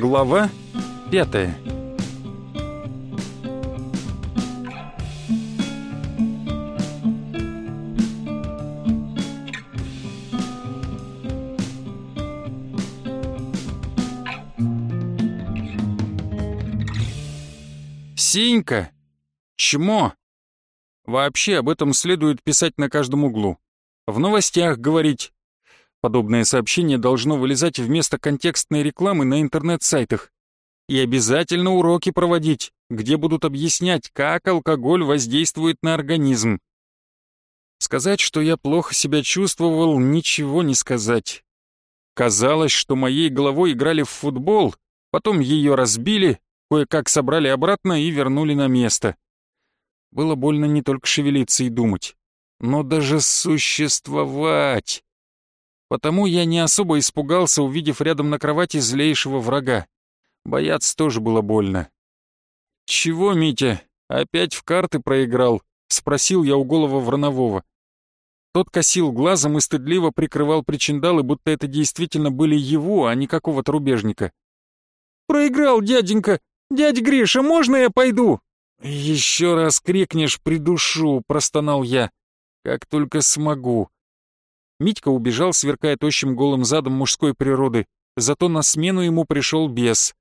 Глава пятая Синька! Чмо! Вообще об этом следует писать на каждом углу. В новостях говорить, Подобное сообщение должно вылезать вместо контекстной рекламы на интернет-сайтах. И обязательно уроки проводить, где будут объяснять, как алкоголь воздействует на организм. Сказать, что я плохо себя чувствовал, ничего не сказать. Казалось, что моей головой играли в футбол, потом ее разбили, кое-как собрали обратно и вернули на место. Было больно не только шевелиться и думать, но даже существовать. Потому я не особо испугался, увидев рядом на кровати злейшего врага. Бояться тоже было больно. «Чего, Митя, опять в карты проиграл?» — спросил я у голого Вранового. Тот косил глазом и стыдливо прикрывал причиндалы, будто это действительно были его, а не какого-то рубежника. «Проиграл, дяденька! Дядь Гриша, можно я пойду?» «Еще раз крикнешь, придушу!» — простонал я. «Как только смогу!» Митька убежал, сверкая тощим голым задом мужской природы, зато на смену ему пришел бес.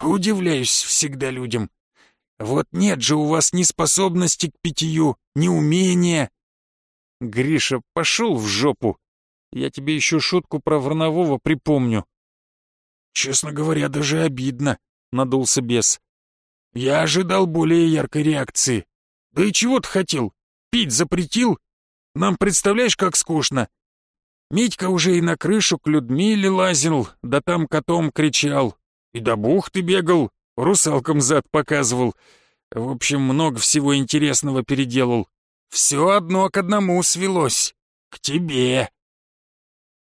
«Удивляюсь всегда людям. Вот нет же у вас ни способности к питью, ни умения». «Гриша, пошел в жопу. Я тебе еще шутку про Варнового припомню». «Честно говоря, даже обидно», — надулся бес. «Я ожидал более яркой реакции. Да и чего ты хотел? Пить запретил, нам представляешь, как скучно? Митька уже и на крышу к Людмиле лазил, да там котом кричал. И до бухты бегал, русалкам зад показывал. В общем, много всего интересного переделал. Все одно к одному свелось. К тебе.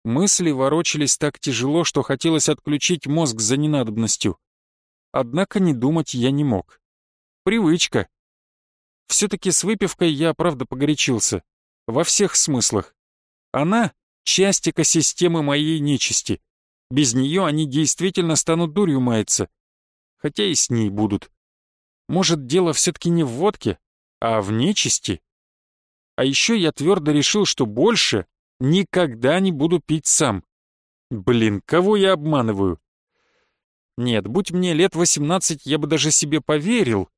Мысли ворочались так тяжело, что хотелось отключить мозг за ненадобностью. Однако не думать я не мог. Привычка. Все-таки с выпивкой я, правда, погорячился во всех смыслах. Она — часть экосистемы моей нечисти. Без нее они действительно станут дурью маяться. Хотя и с ней будут. Может, дело все-таки не в водке, а в нечисти? А еще я твердо решил, что больше никогда не буду пить сам. Блин, кого я обманываю? Нет, будь мне лет 18, я бы даже себе поверил,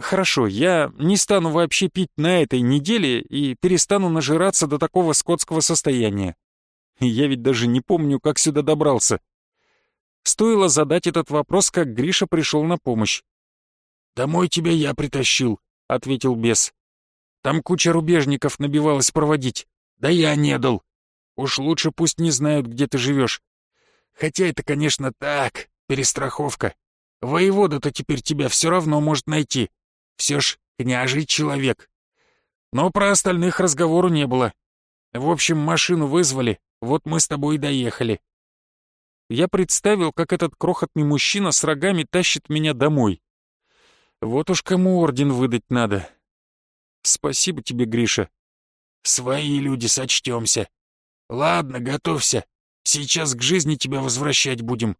Хорошо, я не стану вообще пить на этой неделе и перестану нажираться до такого скотского состояния. Я ведь даже не помню, как сюда добрался. Стоило задать этот вопрос, как Гриша пришел на помощь. «Домой тебя я притащил», — ответил бес. «Там куча рубежников набивалась проводить. Да я не дал. Уж лучше пусть не знают, где ты живешь. Хотя это, конечно, так, перестраховка. Воевода-то теперь тебя все равно может найти. Все ж княжий человек. Но про остальных разговору не было. В общем, машину вызвали, вот мы с тобой и доехали. Я представил, как этот крохотный мужчина с рогами тащит меня домой. Вот уж кому орден выдать надо. Спасибо тебе, Гриша. Свои люди сочтемся. Ладно, готовься. Сейчас к жизни тебя возвращать будем.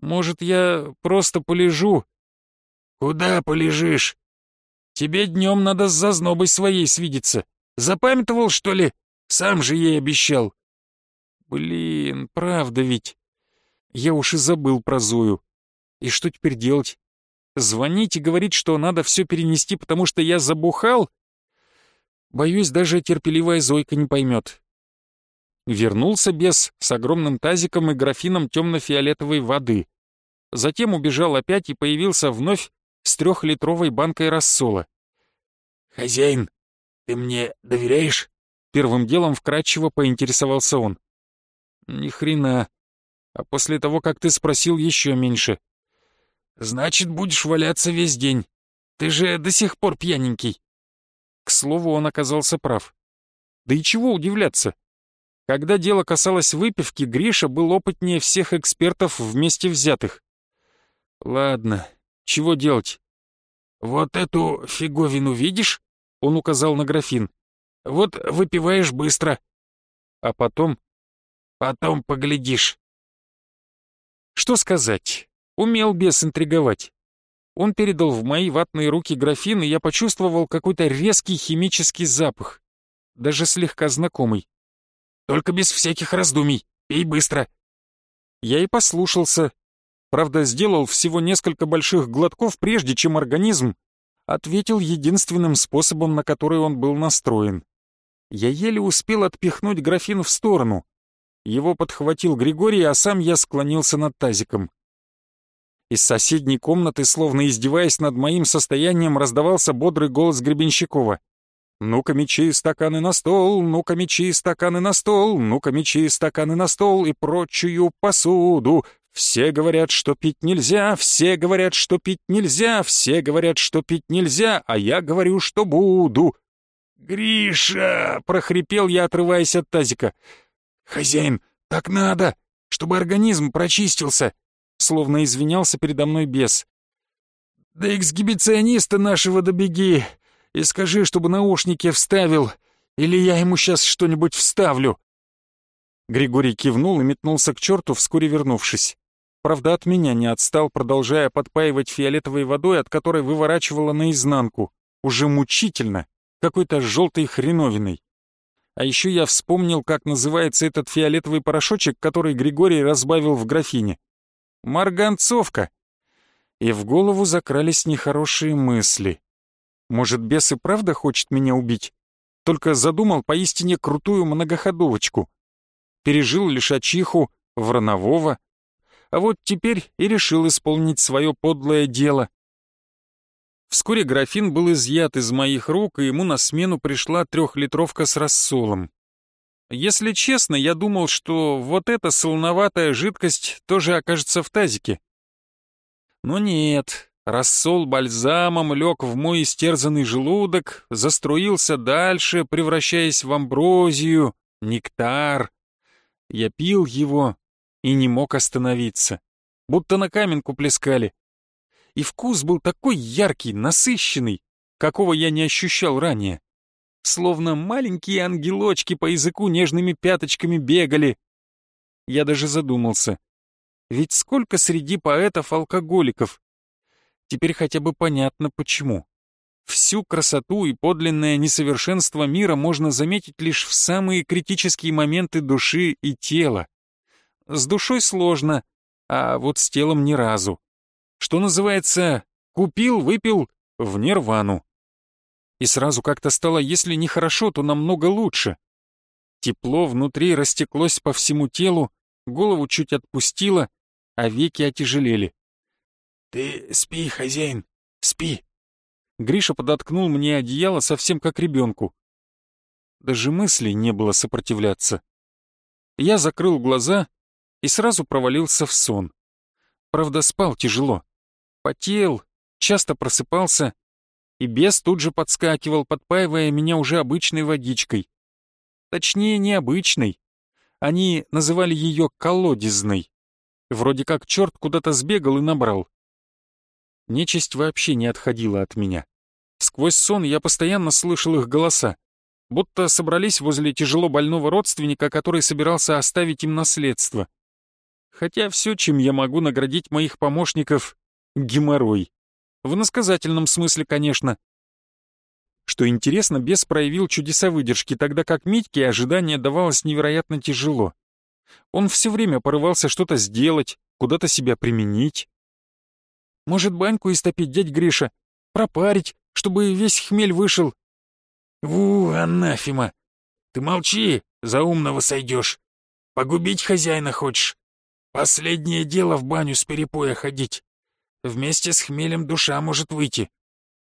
Может, я просто полежу?» «Куда полежишь? Тебе днем надо с зазнобой своей свидеться. Запамятовал, что ли? Сам же ей обещал». «Блин, правда ведь. Я уж и забыл про Зою. И что теперь делать? Звонить и говорить, что надо все перенести, потому что я забухал? Боюсь, даже терпеливая Зойка не поймет. Вернулся бес с огромным тазиком и графином темно-фиолетовой воды. Затем убежал опять и появился вновь с трехлитровой банкой рассола. «Хозяин, ты мне доверяешь?» Первым делом вкратчиво поинтересовался он. «Ни хрена. А после того, как ты спросил, еще меньше». «Значит, будешь валяться весь день. Ты же до сих пор пьяненький». К слову, он оказался прав. Да и чего удивляться? Когда дело касалось выпивки, Гриша был опытнее всех экспертов вместе взятых. Ладно, чего делать? Вот эту фиговину видишь? Он указал на графин. Вот выпиваешь быстро. А потом? Потом поглядишь. Что сказать? Умел бес интриговать. Он передал в мои ватные руки графин, и я почувствовал какой-то резкий химический запах, даже слегка знакомый. «Только без всяких раздумий, пей быстро!» Я и послушался. Правда, сделал всего несколько больших глотков, прежде чем организм ответил единственным способом, на который он был настроен. Я еле успел отпихнуть графин в сторону. Его подхватил Григорий, а сам я склонился над тазиком. Из соседней комнаты, словно издеваясь над моим состоянием, раздавался бодрый голос Гребенщикова. «Ну-ка, мечи, стаканы на стол, ну-ка, мечи, стаканы на стол, ну-ка, мечи, стаканы на стол и прочую посуду. Все говорят, что пить нельзя, все говорят, что пить нельзя, все говорят, что пить нельзя, а я говорю, что буду». «Гриша!» — прохрипел я, отрываясь от тазика. «Хозяин, так надо, чтобы организм прочистился словно извинялся передо мной бес. «Да эксгибициониста нашего добеги и скажи, чтобы наушники вставил, или я ему сейчас что-нибудь вставлю». Григорий кивнул и метнулся к черту, вскоре вернувшись. Правда, от меня не отстал, продолжая подпаивать фиолетовой водой, от которой выворачивала наизнанку. Уже мучительно, какой-то желтой хреновиной. А еще я вспомнил, как называется этот фиолетовый порошочек, который Григорий разбавил в графине. Марганцовка. И в голову закрались нехорошие мысли. Может, бес и правда хочет меня убить? Только задумал поистине крутую многоходовочку. Пережил лишачиху, вранового. А вот теперь и решил исполнить свое подлое дело. Вскоре графин был изъят из моих рук, и ему на смену пришла трехлитровка с рассолом. Если честно, я думал, что вот эта солоноватая жидкость тоже окажется в тазике. Но нет, рассол бальзамом лег в мой истерзанный желудок, заструился дальше, превращаясь в амброзию, нектар. Я пил его и не мог остановиться, будто на каменку плескали. И вкус был такой яркий, насыщенный, какого я не ощущал ранее словно маленькие ангелочки по языку нежными пяточками бегали. Я даже задумался. Ведь сколько среди поэтов алкоголиков? Теперь хотя бы понятно почему. Всю красоту и подлинное несовершенство мира можно заметить лишь в самые критические моменты души и тела. С душой сложно, а вот с телом ни разу. Что называется, купил, выпил в нирвану и сразу как-то стало, если не хорошо, то намного лучше. Тепло внутри растеклось по всему телу, голову чуть отпустило, а веки отяжелели. «Ты спи, хозяин, спи!» Гриша подоткнул мне одеяло совсем как ребенку. Даже мыслей не было сопротивляться. Я закрыл глаза и сразу провалился в сон. Правда, спал тяжело. Потел, часто просыпался и бес тут же подскакивал, подпаивая меня уже обычной водичкой. Точнее, необычной. Они называли ее колодезной. Вроде как черт куда-то сбегал и набрал. Нечисть вообще не отходила от меня. Сквозь сон я постоянно слышал их голоса, будто собрались возле тяжело больного родственника, который собирался оставить им наследство. Хотя все, чем я могу наградить моих помощников — геморрой. В насказательном смысле, конечно. Что интересно, бес проявил чудеса выдержки, тогда как Митьке ожидание давалось невероятно тяжело. Он все время порывался что-то сделать, куда-то себя применить. Может, баньку истопить, дядь Гриша? Пропарить, чтобы весь хмель вышел? У, анафима! Ты молчи, за умного сойдешь. Погубить хозяина хочешь? Последнее дело в баню с перепоя ходить. Вместе с хмелем душа может выйти.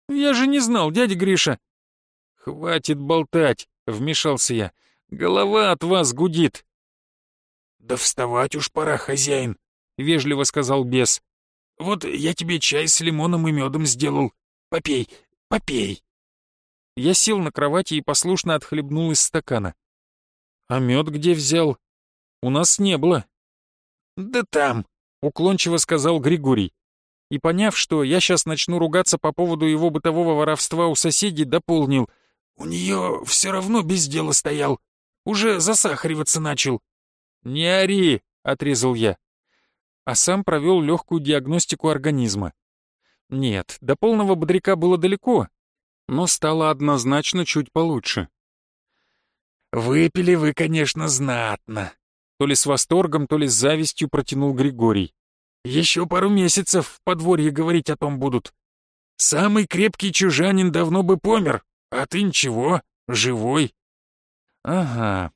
Я же не знал, дядя Гриша. Хватит болтать, вмешался я. Голова от вас гудит. Да вставать уж пора, хозяин, вежливо сказал бес. Вот я тебе чай с лимоном и медом сделал. Попей, попей. Я сел на кровати и послушно отхлебнул из стакана. А мед где взял? У нас не было. Да там, уклончиво сказал Григорий и, поняв, что я сейчас начну ругаться по поводу его бытового воровства у соседей, дополнил. «У нее все равно без дела стоял. Уже засахариваться начал». «Не ори!» — отрезал я. а сам провел легкую диагностику организма. Нет, до полного бодряка было далеко, но стало однозначно чуть получше. «Выпили вы, конечно, знатно», то ли с восторгом, то ли с завистью протянул Григорий. «Еще пару месяцев в подворье говорить о том будут. Самый крепкий чужанин давно бы помер, а ты ничего, живой». «Ага,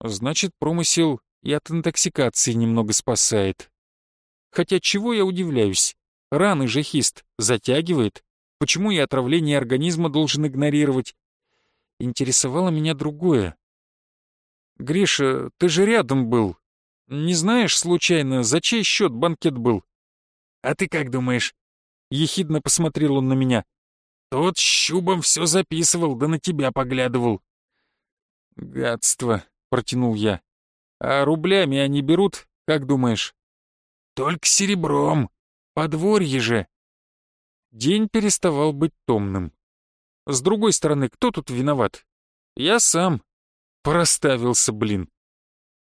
значит, промысел и от интоксикации немного спасает. Хотя чего я удивляюсь? Раны же хист затягивает. Почему я отравление организма должен игнорировать? Интересовало меня другое. «Гриша, ты же рядом был. Не знаешь, случайно, за чей счет банкет был?» «А ты как думаешь?» Ехидно посмотрел он на меня. «Тот щубом все записывал, да на тебя поглядывал». «Гадство», — протянул я. «А рублями они берут, как думаешь?» «Только серебром. Подворье же». День переставал быть томным. С другой стороны, кто тут виноват? Я сам, Проставился, блин.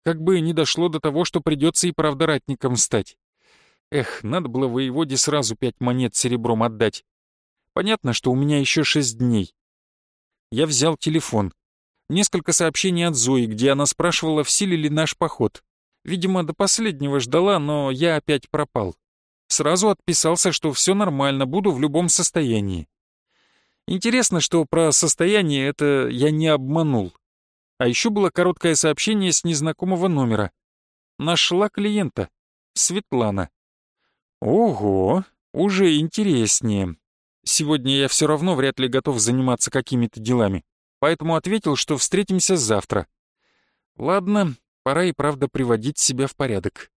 Как бы не дошло до того, что придется и правдоратником стать. Эх, надо было воеводе сразу пять монет серебром отдать. Понятно, что у меня еще шесть дней. Я взял телефон. Несколько сообщений от Зои, где она спрашивала, в силе ли наш поход. Видимо, до последнего ждала, но я опять пропал. Сразу отписался, что все нормально, буду в любом состоянии. Интересно, что про состояние это я не обманул. А еще было короткое сообщение с незнакомого номера. Нашла клиента. Светлана. Ого, уже интереснее. Сегодня я все равно вряд ли готов заниматься какими-то делами, поэтому ответил, что встретимся завтра. Ладно, пора и правда приводить себя в порядок.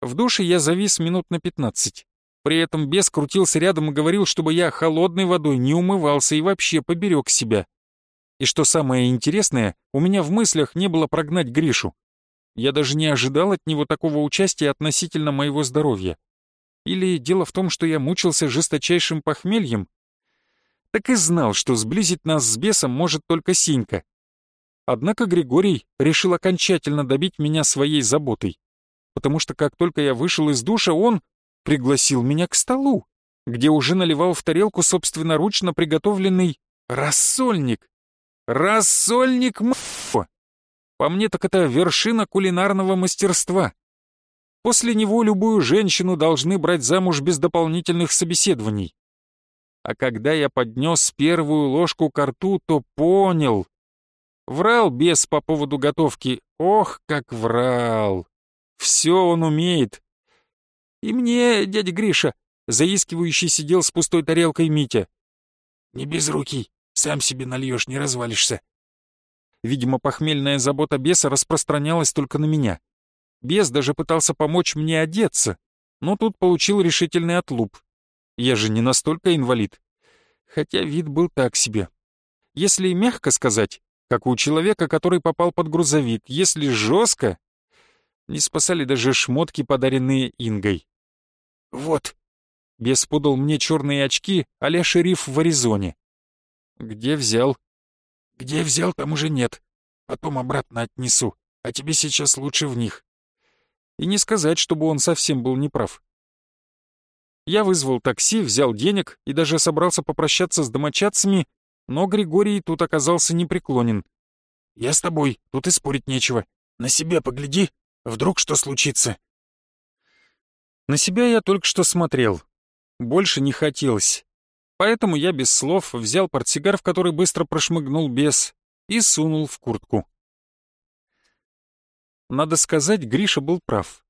В душе я завис минут на пятнадцать. При этом бес крутился рядом и говорил, чтобы я холодной водой не умывался и вообще поберег себя. И что самое интересное, у меня в мыслях не было прогнать Гришу. Я даже не ожидал от него такого участия относительно моего здоровья. Или дело в том, что я мучился жесточайшим похмельем? Так и знал, что сблизить нас с бесом может только Синька. Однако Григорий решил окончательно добить меня своей заботой, потому что как только я вышел из душа, он пригласил меня к столу, где уже наливал в тарелку собственноручно приготовленный рассольник. Рассольник м***. По мне так это вершина кулинарного мастерства. После него любую женщину должны брать замуж без дополнительных собеседований. А когда я поднес первую ложку ко рту, то понял. Врал бес по поводу готовки. Ох, как врал. Все он умеет. И мне, дядя Гриша, заискивающий сидел с пустой тарелкой Митя. «Не без руки», сам себе нальешь, не развалишься. Видимо, похмельная забота беса распространялась только на меня. Бес даже пытался помочь мне одеться, но тут получил решительный отлуп. Я же не настолько инвалид. Хотя вид был так себе. Если мягко сказать, как у человека, который попал под грузовик, если жестко, не спасали даже шмотки, подаренные Ингой. «Вот». Бес подал мне черные очки а шериф в Аризоне. «Где взял?» «Где взял, там уже нет. Потом обратно отнесу, а тебе сейчас лучше в них». И не сказать, чтобы он совсем был неправ. Я вызвал такси, взял денег и даже собрался попрощаться с домочадцами, но Григорий тут оказался непреклонен. «Я с тобой, тут и спорить нечего. На себя погляди, вдруг что случится». На себя я только что смотрел. Больше не хотелось. Поэтому я без слов взял портсигар, в который быстро прошмыгнул бес, и сунул в куртку. Надо сказать, Гриша был прав.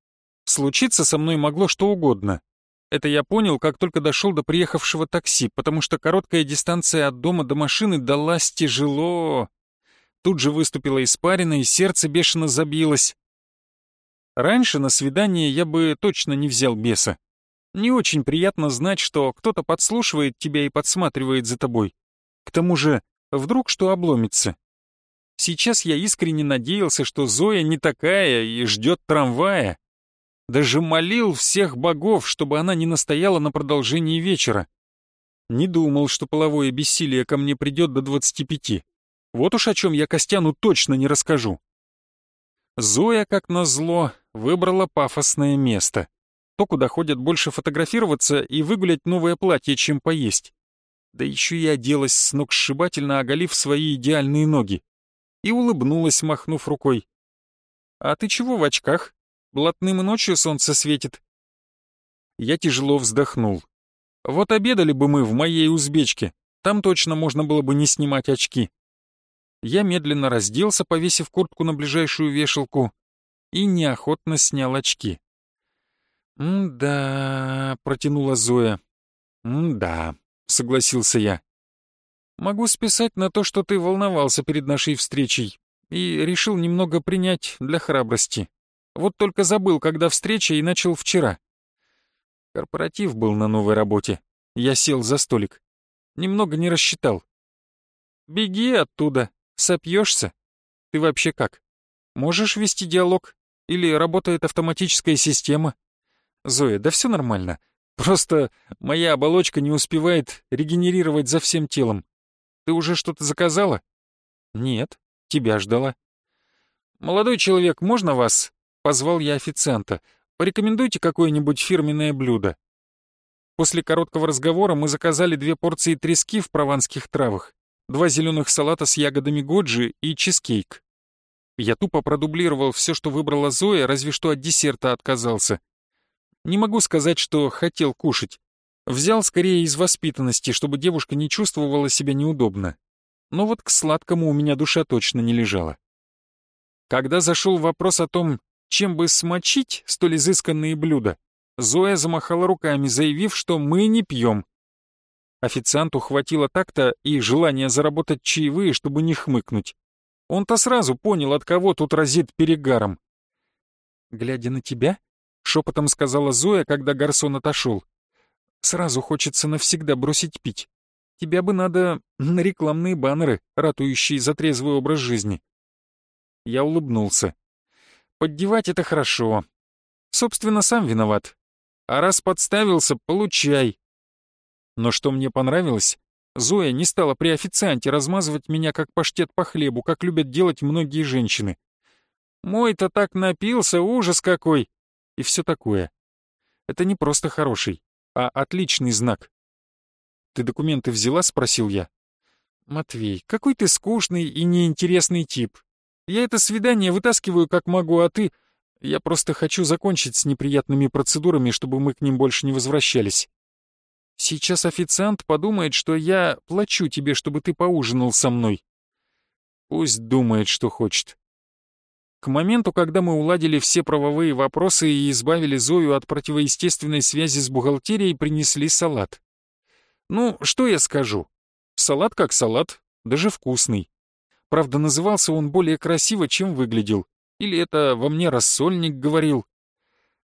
Случиться со мной могло что угодно. Это я понял, как только дошел до приехавшего такси, потому что короткая дистанция от дома до машины далась тяжело. Тут же выступила испарина, и сердце бешено забилось. Раньше на свидание я бы точно не взял беса. Не очень приятно знать, что кто-то подслушивает тебя и подсматривает за тобой. К тому же, вдруг что обломится. Сейчас я искренне надеялся, что Зоя не такая и ждет трамвая. Даже молил всех богов, чтобы она не настояла на продолжении вечера. Не думал, что половое бессилие ко мне придет до 25. Вот уж о чем я Костяну точно не расскажу. Зоя, как назло, выбрала пафосное место. То, куда ходят больше фотографироваться и выгулять новое платье, чем поесть. Да еще и оделась с ног сшибательно, оголив свои идеальные ноги. И улыбнулась, махнув рукой. «А ты чего в очках? Блатным и ночью солнце светит». Я тяжело вздохнул. Вот обедали бы мы в моей узбечке, там точно можно было бы не снимать очки. Я медленно разделся, повесив куртку на ближайшую вешалку, и неохотно снял очки. «М-да», — протянула Зоя. «М-да», — согласился я. «Могу списать на то, что ты волновался перед нашей встречей и решил немного принять для храбрости. Вот только забыл, когда встреча, и начал вчера». Корпоратив был на новой работе. Я сел за столик. Немного не рассчитал. «Беги оттуда, сопьешься. Ты вообще как? Можешь вести диалог? Или работает автоматическая система?» «Зоя, да все нормально. Просто моя оболочка не успевает регенерировать за всем телом. Ты уже что-то заказала?» «Нет, тебя ждала». «Молодой человек, можно вас?» — позвал я официанта. «Порекомендуйте какое-нибудь фирменное блюдо». После короткого разговора мы заказали две порции трески в прованских травах, два зеленых салата с ягодами годжи и чизкейк. Я тупо продублировал все, что выбрала Зоя, разве что от десерта отказался. Не могу сказать, что хотел кушать. Взял скорее из воспитанности, чтобы девушка не чувствовала себя неудобно. Но вот к сладкому у меня душа точно не лежала. Когда зашел вопрос о том, чем бы смочить столь изысканные блюда, Зоя замахала руками, заявив, что мы не пьем. Официанту хватило так-то и желания заработать чаевые, чтобы не хмыкнуть. Он-то сразу понял, от кого тут разит перегаром. «Глядя на тебя», — шепотом сказала Зоя, когда гарсон отошел, «сразу хочется навсегда бросить пить. Тебя бы надо на рекламные баннеры, ратующие за трезвый образ жизни». Я улыбнулся. «Поддевать — это хорошо. Собственно, сам виноват. А раз подставился, получай. Но что мне понравилось, Зоя не стала при официанте размазывать меня как паштет по хлебу, как любят делать многие женщины. Мой-то так напился, ужас какой! И все такое. Это не просто хороший, а отличный знак. «Ты документы взяла?» — спросил я. «Матвей, какой ты скучный и неинтересный тип. Я это свидание вытаскиваю как могу, а ты...» Я просто хочу закончить с неприятными процедурами, чтобы мы к ним больше не возвращались. Сейчас официант подумает, что я плачу тебе, чтобы ты поужинал со мной. Пусть думает, что хочет. К моменту, когда мы уладили все правовые вопросы и избавили Зою от противоестественной связи с бухгалтерией, принесли салат. Ну, что я скажу? Салат как салат, даже вкусный. Правда, назывался он более красиво, чем выглядел. Или это во мне рассольник говорил?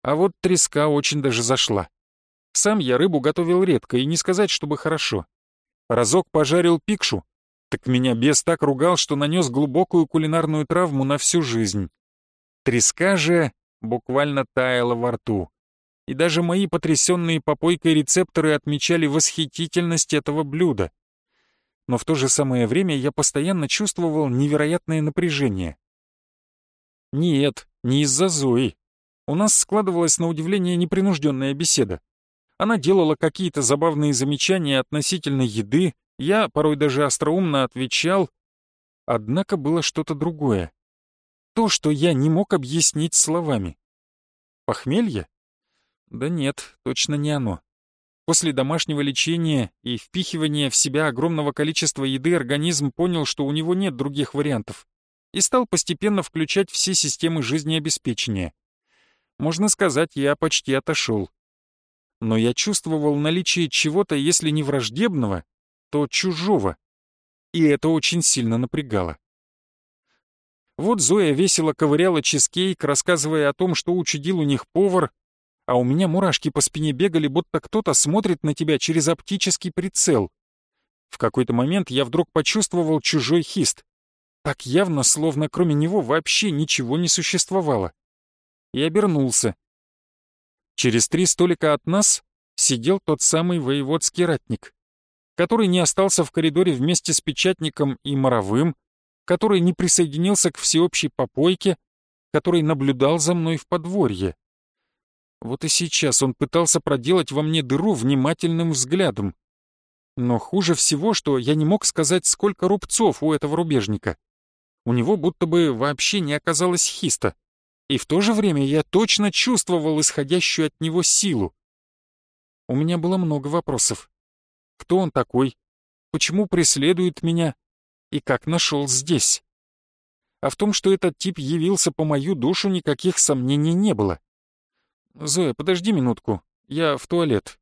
А вот треска очень даже зашла. Сам я рыбу готовил редко, и не сказать, чтобы хорошо. Разок пожарил пикшу, так меня бес так ругал, что нанес глубокую кулинарную травму на всю жизнь. Треска же буквально таяла во рту. И даже мои потрясенные попойкой рецепторы отмечали восхитительность этого блюда. Но в то же самое время я постоянно чувствовал невероятное напряжение. Нет, не из-за Зои. У нас складывалась на удивление непринужденная беседа. Она делала какие-то забавные замечания относительно еды, я порой даже остроумно отвечал. Однако было что-то другое. То, что я не мог объяснить словами. Похмелье? Да нет, точно не оно. После домашнего лечения и впихивания в себя огромного количества еды организм понял, что у него нет других вариантов и стал постепенно включать все системы жизнеобеспечения. Можно сказать, я почти отошел. Но я чувствовал наличие чего-то, если не враждебного, то чужого. И это очень сильно напрягало. Вот Зоя весело ковыряла чизкейк, рассказывая о том, что учудил у них повар, а у меня мурашки по спине бегали, будто кто-то смотрит на тебя через оптический прицел. В какой-то момент я вдруг почувствовал чужой хист. Так явно, словно кроме него вообще ничего не существовало. И обернулся. Через три столика от нас сидел тот самый воеводский ратник, который не остался в коридоре вместе с печатником и моровым, который не присоединился к всеобщей попойке, который наблюдал за мной в подворье. Вот и сейчас он пытался проделать во мне дыру внимательным взглядом. Но хуже всего, что я не мог сказать, сколько рубцов у этого рубежника. У него будто бы вообще не оказалось хиста. И в то же время я точно чувствовал исходящую от него силу. У меня было много вопросов. Кто он такой? Почему преследует меня? И как нашел здесь? А в том, что этот тип явился по мою душу, никаких сомнений не было. «Зоя, подожди минутку, я в туалет»,